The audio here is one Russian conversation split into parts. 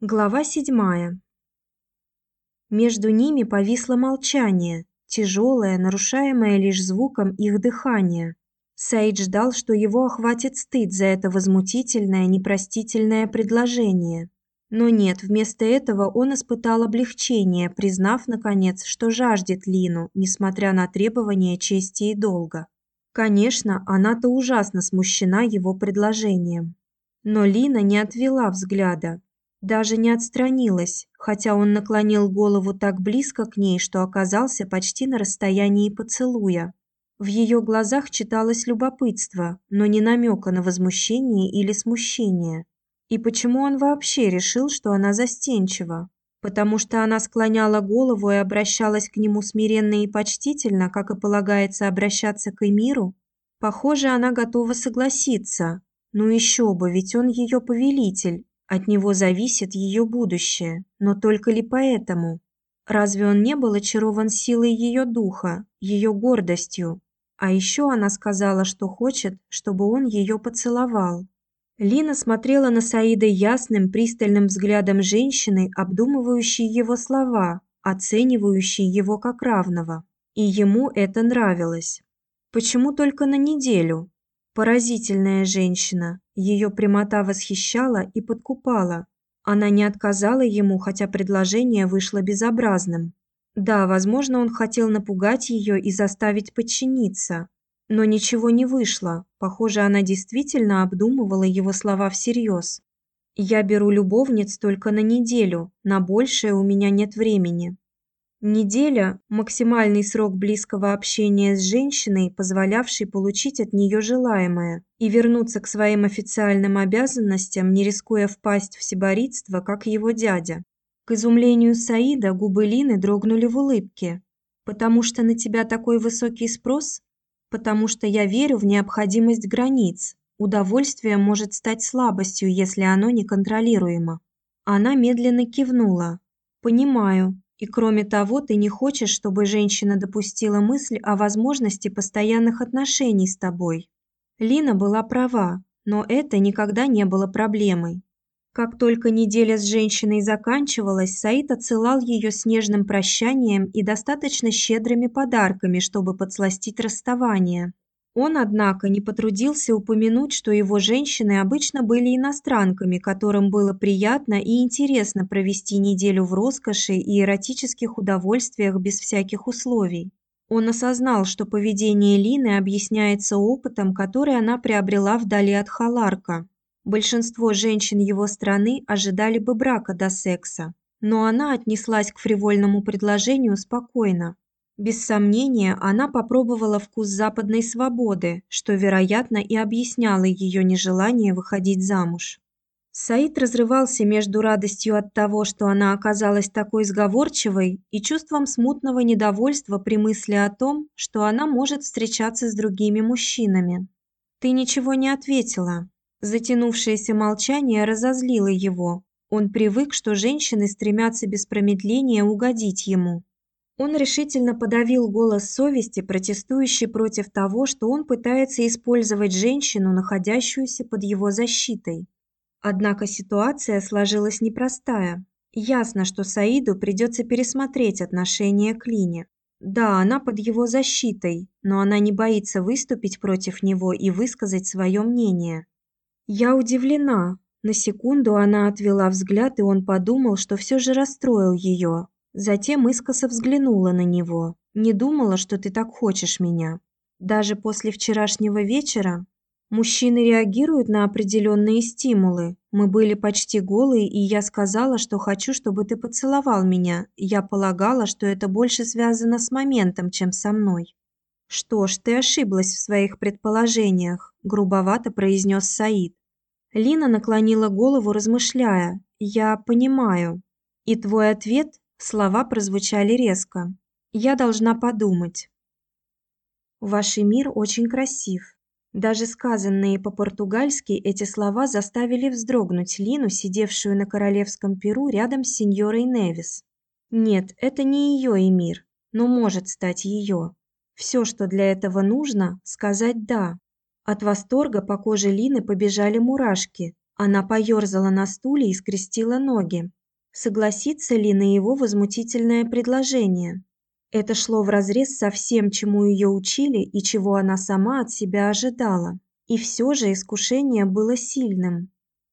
Глава седьмая. Между ними повисло молчание, тяжелое, нарушаемое лишь звуком их дыхания. Саид ждал, что его охватит стыд за это возмутительное, непростительное предложение. Но нет, вместо этого он испытал облегчение, признав наконец, что жаждет Лину, несмотря на требования чести и долга. Конечно, она-то ужасно смущена его предложением. Но Лина не отвела взгляда, даже не отстранилась, хотя он наклонил голову так близко к ней, что оказался почти на расстоянии поцелуя. В ее глазах читалось любопытство, но не намека на возмущение или смущение. И почему он вообще решил, что она застенчива? Потому что она склоняла голову и обращалась к нему смиренно и почтительно, как и полагается обращаться к эмиру? Похоже, она готова согласиться. Ну еще бы, ведь он ее повелитель, от него зависит ее будущее, но только ли поэтому? Разве он не был очарован силой ее духа, ее гордостью? А еще она сказала, что хочет, чтобы он ее поцеловал. Лина смотрела на Саида ясным, пристальным взглядом женщины, обдумывающей его слова, оценивающей его как равного. И ему это нравилось. Почему только на неделю? Поразительная женщина. Ее прямота восхищала и подкупала. Она не отказала ему, хотя предложение вышло безобразным. Да, возможно, он хотел напугать ее и заставить подчиниться, но ничего не вышло. Похоже, она действительно обдумывала его слова всерьез. Я беру любовниц только на неделю, на большее у меня нет времени. Неделя – максимальный срок близкого общения с женщиной, позволявший получить от нее желаемое и вернуться к своим официальным обязанностям, не рискуя впасть в сиборитство, как его дядя. К изумлению Саида губы Лины дрогнули в улыбке. «Потому что на тебя такой высокий спрос? Потому что я верю в необходимость границ. Удовольствие может стать слабостью, если оно неконтролируемо». Она медленно кивнула. «Понимаю, и кроме того, ты не хочешь, чтобы женщина допустила мысль о возможности постоянных отношений с тобой. Лина была права, но это никогда не было проблемой. Как только неделя с женщиной заканчивалась, Саид отсылал ее с нежным прощанием и достаточно щедрыми подарками, чтобы подсластить расставание. Он, однако, не потрудился упомянуть, что его женщины обычно были иностранками, которым было приятно и интересно провести неделю в роскоши и эротических удовольствиях без всяких условий. Он осознал, что поведение Лины объясняется опытом, который она приобрела вдали от Халарка. Большинство женщин его страны ожидали бы брака до секса, но она отнеслась к фривольному предложению спокойно. Без сомнения, она попробовала вкус западной свободы, что, вероятно, и объясняло ее нежелание выходить замуж. Саид разрывался между радостью от того, что она оказалась такой сговорчивой, и чувством смутного недовольства при мысли о том, что она может встречаться с другими мужчинами. «Ты ничего не ответила». Затянувшееся молчание разозлило его. Он привык, что женщины стремятся без промедления угодить ему. Он решительно подавил голос совести, протестующий против того, что он пытается использовать женщину, находящуюся под его защитой. Однако ситуация сложилась непростая. Ясно, что Саиду придется пересмотреть отношение к Лине. Да, она под его защитой, но она не боится выступить против него и высказать свое мнение. Я удивлена. На секунду она отвела взгляд, и он подумал, что все же расстроил ее. Затем искоса взглянула на него. Не думала, что ты так хочешь меня. Даже после вчерашнего вечера мужчины реагируют на определенные стимулы. Мы были почти голые, и я сказала, что хочу, чтобы ты поцеловал меня. Я полагала, что это больше связано с моментом, чем со мной. Что ж, ты ошиблась в своих предположениях, грубовато произнес Саид. Лина наклонила голову, размышляя. Я понимаю. И твой ответ Слова прозвучали резко. Я должна подумать. Ваш мир очень красив. Даже сказанные по-португальски эти слова заставили вздрогнуть Лину, сидевшую на королевском перу рядом с сеньорой Невис. Нет, это не ее мир, но может стать ее. Все, что для этого нужно, сказать да. От восторга по коже Лины побежали мурашки. Она поёрзала на стуле и скрестила ноги. Согласится ли на его возмутительное предложение? Это шло вразрез со всем, чему ее учили и чего она сама от себя ожидала. И все же искушение было сильным.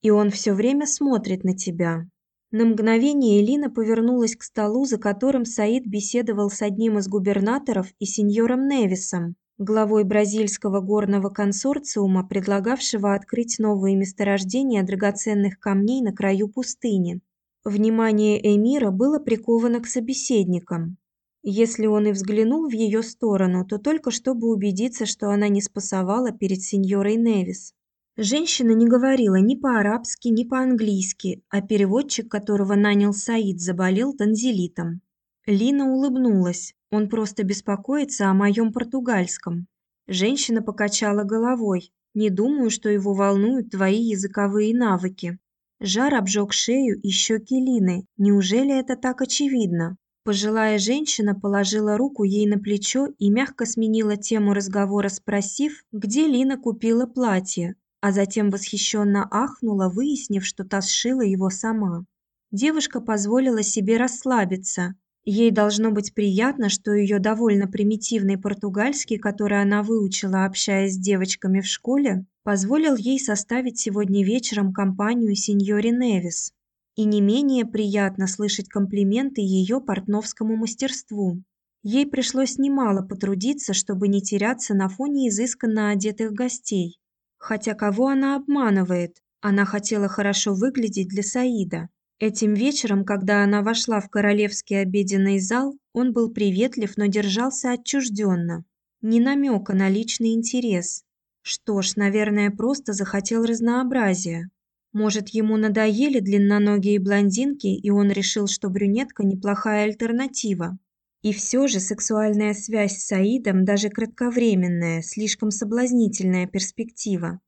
И он все время смотрит на тебя. На мгновение Элина повернулась к столу, за которым Саид беседовал с одним из губернаторов и сеньором Невисом, главой бразильского горного консорциума, предлагавшего открыть новые месторождения драгоценных камней на краю пустыни. Внимание эмира было приковано к собеседникам. Если он и взглянул в ее сторону, то только чтобы убедиться, что она не спасовала перед сеньорой Невис. Женщина не говорила ни по-арабски, ни по-английски, а переводчик, которого нанял Саид, заболел танзелитом. Лина улыбнулась. Он просто беспокоится о моем португальском. Женщина покачала головой. Не думаю, что его волнуют твои языковые навыки. Жар обжег шею и щеки Лины. Неужели это так очевидно? Пожилая женщина положила руку ей на плечо и мягко сменила тему разговора, спросив, где Лина купила платье, а затем восхищенно ахнула, выяснив, что та сшила его сама. Девушка позволила себе расслабиться. Ей должно быть приятно, что ее довольно примитивный португальский, который она выучила, общаясь с девочками в школе, позволил ей составить сегодня вечером компанию сеньоре Невис и не менее приятно слышать комплименты ее портновскому мастерству. Ей пришлось немало потрудиться, чтобы не теряться на фоне изысканно одетых гостей. Хотя кого она обманывает? Она хотела хорошо выглядеть для Саида. Этим вечером, когда она вошла в королевский обеденный зал, он был приветлив, но держался отчужденно. Ни намека на личный интерес. Что ж, наверное, просто захотел разнообразия. Может, ему надоели длинноногие блондинки, и он решил, что брюнетка неплохая альтернатива. И все же сексуальная связь с Саидом, даже кратковременная, слишком соблазнительная перспектива.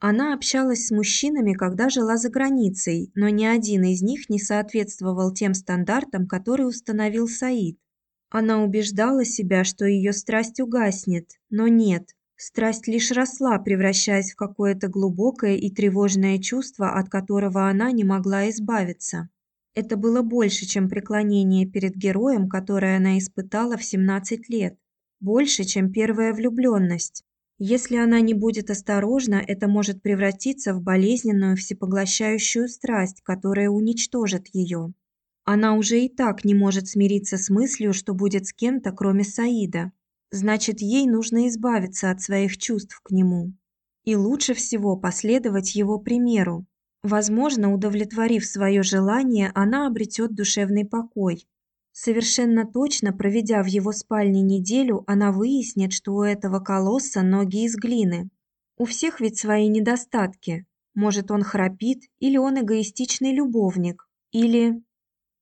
Она общалась с мужчинами, когда жила за границей, но ни один из них не соответствовал тем стандартам, которые установил Саид. Она убеждала себя, что ее страсть угаснет, но нет. Страсть лишь росла, превращаясь в какое-то глубокое и тревожное чувство, от которого она не могла избавиться. Это было больше, чем преклонение перед героем, которое она испытала в 17 лет, больше, чем первая влюбленность. Если она не будет осторожна, это может превратиться в болезненную всепоглощающую страсть, которая уничтожит ее. Она уже и так не может смириться с мыслью, что будет с кем-то, кроме Саида. Значит, ей нужно избавиться от своих чувств к нему. И лучше всего последовать его примеру. Возможно, удовлетворив свое желание, она обретет душевный покой. Совершенно точно, проведя в его спальне неделю, она выяснит, что у этого колосса ноги из глины. У всех ведь свои недостатки. Может, он храпит, или он эгоистичный любовник, или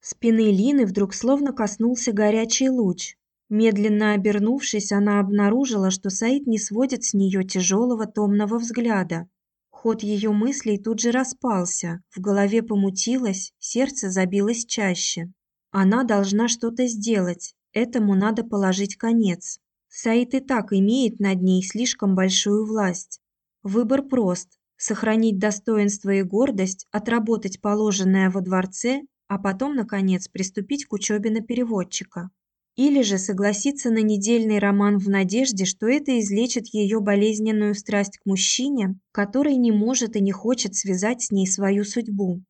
спины Лины вдруг словно коснулся горячий луч. Медленно обернувшись, она обнаружила, что Саид не сводит с нее тяжелого томного взгляда. Ход ее мыслей тут же распался, в голове помутилось, сердце забилось чаще. Она должна что-то сделать, этому надо положить конец. Саид и так имеет над ней слишком большую власть. Выбор прост: сохранить достоинство и гордость, отработать положенное во дворце, а потом наконец приступить к учебе на переводчика. Или же согласиться на недельный роман в надежде, что это излечит ее болезненную страсть к мужчине, который не может и не хочет связать с ней свою судьбу.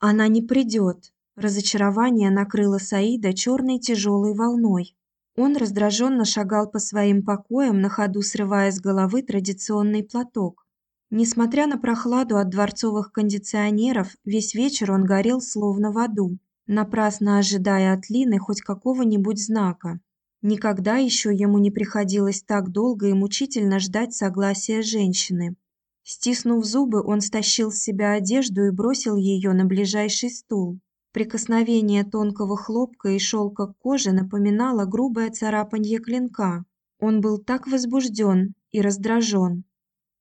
Она не придет. Разочарование накрыло Саида черной тяжелой волной. Он раздраженно шагал по своим покоям, на ходу срывая с головы традиционный платок. Несмотря на прохладу от дворцовых кондиционеров, весь вечер он горел словно в аду напрасно ожидая от Лины хоть какого-нибудь знака. Никогда еще ему не приходилось так долго и мучительно ждать согласия женщины. Стиснув зубы, он стащил с себя одежду и бросил ее на ближайший стул. Прикосновение тонкого хлопка и шелка кожи напоминало грубое царапанье клинка. Он был так возбужден и раздражен.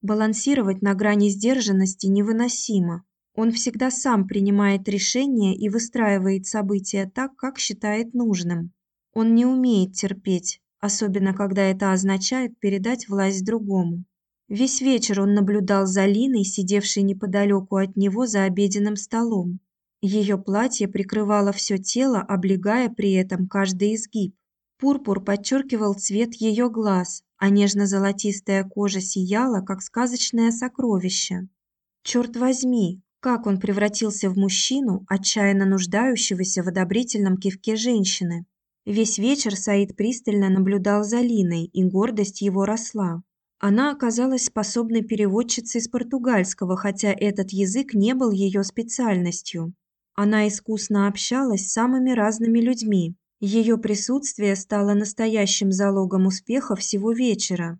Балансировать на грани сдержанности невыносимо. Он всегда сам принимает решения и выстраивает события так, как считает нужным. Он не умеет терпеть, особенно когда это означает передать власть другому. Весь вечер он наблюдал за Линой, сидевшей неподалеку от него за обеденным столом. Ее платье прикрывало все тело, облегая при этом каждый изгиб. Пурпур подчеркивал цвет ее глаз, а нежно-золотистая кожа сияла, как сказочное сокровище. Черт возьми, как он превратился в мужчину, отчаянно нуждающегося в одобрительном кивке женщины. Весь вечер Саид пристально наблюдал за Линой, и гордость его росла. Она оказалась способной переводчицей с португальского, хотя этот язык не был ее специальностью. Она искусно общалась с самыми разными людьми. Ее присутствие стало настоящим залогом успеха всего вечера.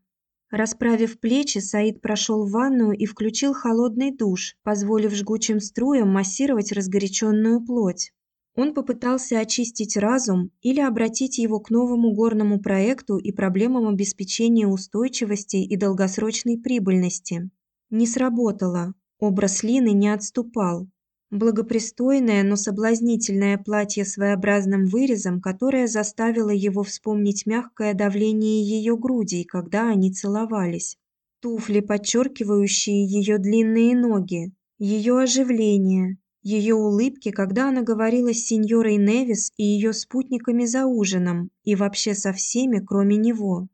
Расправив плечи, Саид прошел в ванную и включил холодный душ, позволив жгучим струям массировать разгоряченную плоть. Он попытался очистить разум или обратить его к новому горному проекту и проблемам обеспечения устойчивости и долгосрочной прибыльности. Не сработало. Образ Лины не отступал. Благопристойное, но соблазнительное платье с своеобразным вырезом, которое заставило его вспомнить мягкое давление ее грудей, когда они целовались. Туфли, подчеркивающие ее длинные ноги, ее оживление, ее улыбки, когда она говорила с сеньорой Невис и ее спутниками за ужином, и вообще со всеми, кроме него.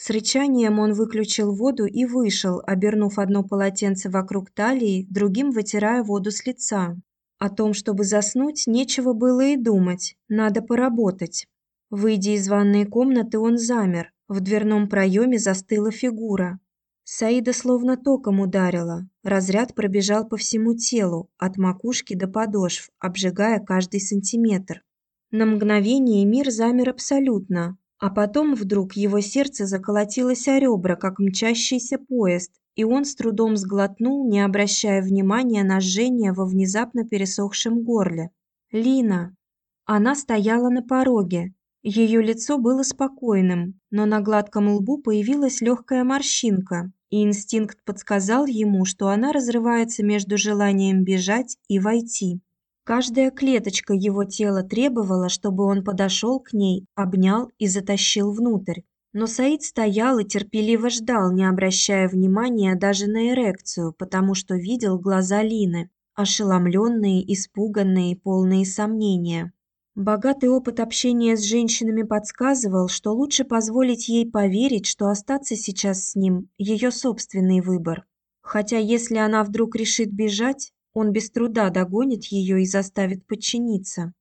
С рычанием он выключил воду и вышел, обернув одно полотенце вокруг талии, другим вытирая воду с лица. О том, чтобы заснуть, нечего было и думать, надо поработать. Выйдя из ванной комнаты, он замер. В дверном проеме застыла фигура. Саида словно током ударила. Разряд пробежал по всему телу, от макушки до подошв, обжигая каждый сантиметр. На мгновение мир замер абсолютно, а потом вдруг его сердце заколотилось о ребра, как мчащийся поезд, и он с трудом сглотнул, не обращая внимания на жжение во внезапно пересохшем горле. Лина. Она стояла на пороге. Ее лицо было спокойным, но на гладком лбу появилась легкая морщинка, и инстинкт подсказал ему, что она разрывается между желанием бежать и войти. Каждая клеточка его тела требовала, чтобы он подошел к ней, обнял и затащил внутрь. Но Саид стоял и терпеливо ждал, не обращая внимания даже на эрекцию, потому что видел глаза Лины, ошеломленные, испуганные, полные сомнения. Богатый опыт общения с женщинами подсказывал, что лучше позволить ей поверить, что остаться сейчас с ним ее собственный выбор. Хотя если она вдруг решит бежать, он без труда догонит ее и заставит подчиниться.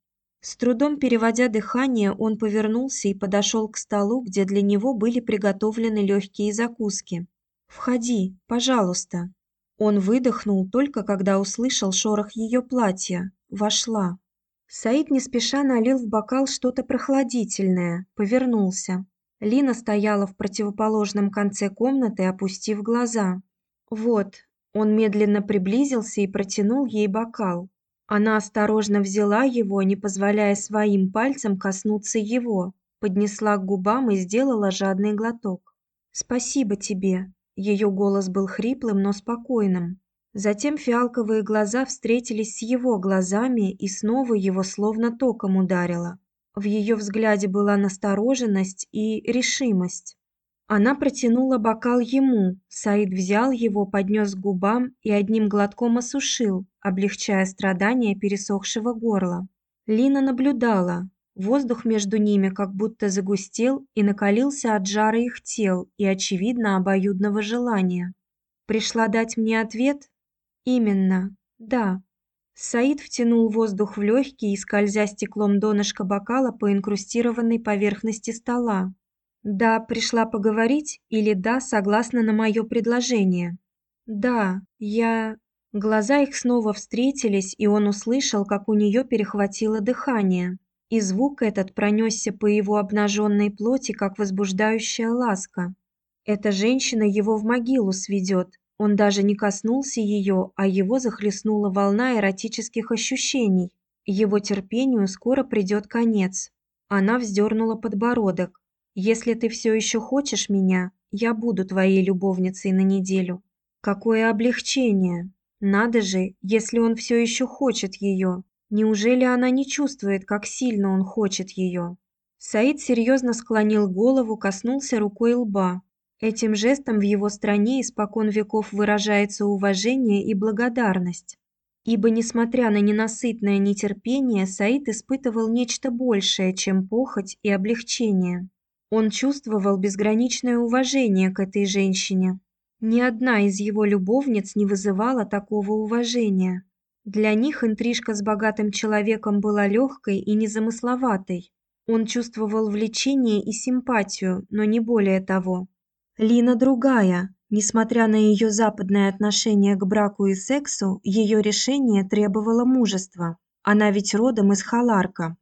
С трудом переводя дыхание, он повернулся и подошел к столу, где для него были приготовлены легкие закуски. "Входи, пожалуйста". Он выдохнул только когда услышал шорох ее платья. Вошла. Саид не спеша налил в бокал что-то прохладительное, повернулся. Лина стояла в противоположном конце комнаты, опустив глаза. Вот, он медленно приблизился и протянул ей бокал. Она осторожно взяла его, не позволяя своим пальцам коснуться его, поднесла к губам и сделала жадный глоток. Спасибо тебе. Ее голос был хриплым, но спокойным. Затем фиалковые глаза встретились с его глазами, и снова его словно током ударило. В ее взгляде была настороженность и решимость. Она протянула бокал ему. Саид взял его, поднес к губам и одним глотком осушил, облегчая страдания пересохшего горла. Лина наблюдала. Воздух между ними как будто загустел и накалился от жара их тел и очевидно обоюдного желания. Пришла дать мне ответ, Именно. Да. Саид втянул воздух в легкие скользя стеклом донышка бокала по инкрустированной поверхности стола. Да, пришла поговорить или да, согласна на мое предложение. Да, я Глаза их снова встретились, и он услышал, как у нее перехватило дыхание. И звук этот пронесся по его обнаженной плоти, как возбуждающая ласка. Эта женщина его в могилу сведет, он даже не коснулся ее, а его захлестнула волна эротических ощущений. Его терпению скоро придет конец. Она вздернула подбородок. Если ты все еще хочешь меня, я буду твоей любовницей на неделю. Какое облегчение. Надо же, если он все еще хочет ее. Неужели она не чувствует, как сильно он хочет ее? Саид серьезно склонил голову, коснулся рукой лба. Этим жестом в его стране испокон веков выражается уважение и благодарность. Ибо, несмотря на ненасытное нетерпение, Саид испытывал нечто большее, чем похоть и облегчение. Он чувствовал безграничное уважение к этой женщине. Ни одна из его любовниц не вызывала такого уважения. Для них интрижка с богатым человеком была легкой и незамысловатой. Он чувствовал влечение и симпатию, но не более того. Лина другая. Несмотря на ее западное отношение к браку и сексу, ее решение требовало мужества. Она ведь родом из Халарка.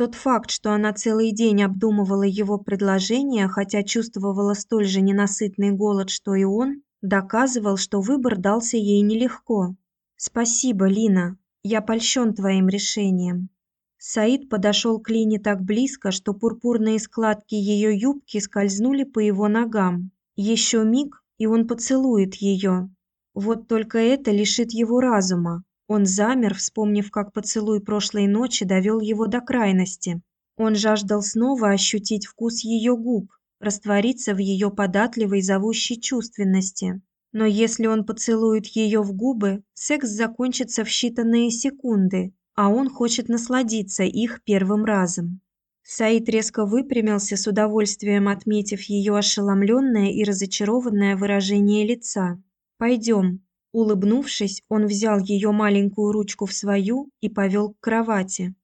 Тот факт, что она целый день обдумывала его предложение, хотя чувствовала столь же ненасытный голод, что и он, доказывал, что выбор дался ей нелегко. Спасибо, Лина. Я польщен твоим решением. Саид подошел к Лине так близко, что пурпурные складки ее юбки скользнули по его ногам. Еще миг, и он поцелует ее. Вот только это лишит его разума. Он замер, вспомнив, как поцелуй прошлой ночи довел его до крайности. Он жаждал снова ощутить вкус ее губ, раствориться в ее податливой зовущей чувственности. Но если он поцелует ее в губы, секс закончится в считанные секунды, а он хочет насладиться их первым разом. Саид резко выпрямился с удовольствием отметив ее ошеломленное и разочарованное выражение лица. Пойдем. Улыбнувшись, он взял ее маленькую ручку в свою и повел к кровати.